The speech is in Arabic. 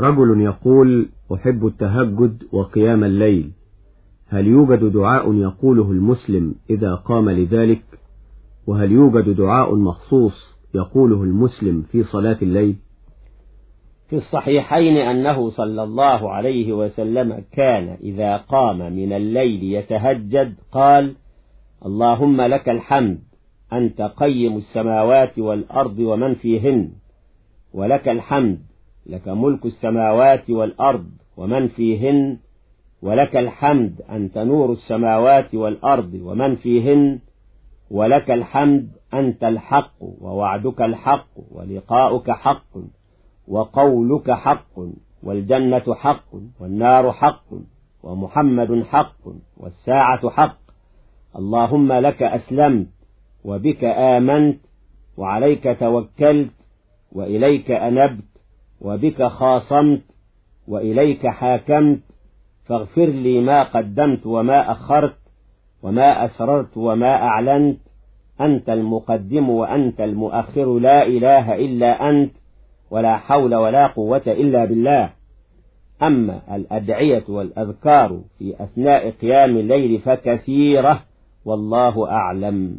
رجل يقول أحب التهجد وقيام الليل. هل يوجد دعاء يقوله المسلم إذا قام لذلك؟ وهل يوجد دعاء مخصوص يقوله المسلم في صلاة الليل؟ في الصحيحين أنه صلى الله عليه وسلم كان إذا قام من الليل يتهجد قال اللهم لك الحمد أنت قيم السماوات والأرض ومن فيهن ولك الحمد لك ملك السماوات والأرض ومن فيهن ولك الحمد أنت نور السماوات والأرض ومن فيهن ولك الحمد أنت الحق ووعدك الحق ولقاؤك حق وقولك حق والجنة حق والنار حق ومحمد حق والساعة حق. اللهم لك أسلمت وبك آمنت وعليك توكلت وإليك أنبت وبك خاصمت وإليك حاكمت فاغفر لي ما قدمت وما أخرت وما أسررت وما أعلنت أنت المقدم وأنت المؤخر لا إله إلا أنت ولا حول ولا قوة إلا بالله. أما الأدعية والأذكار في أثناء قيام الليل فكثيرة والله أعلم.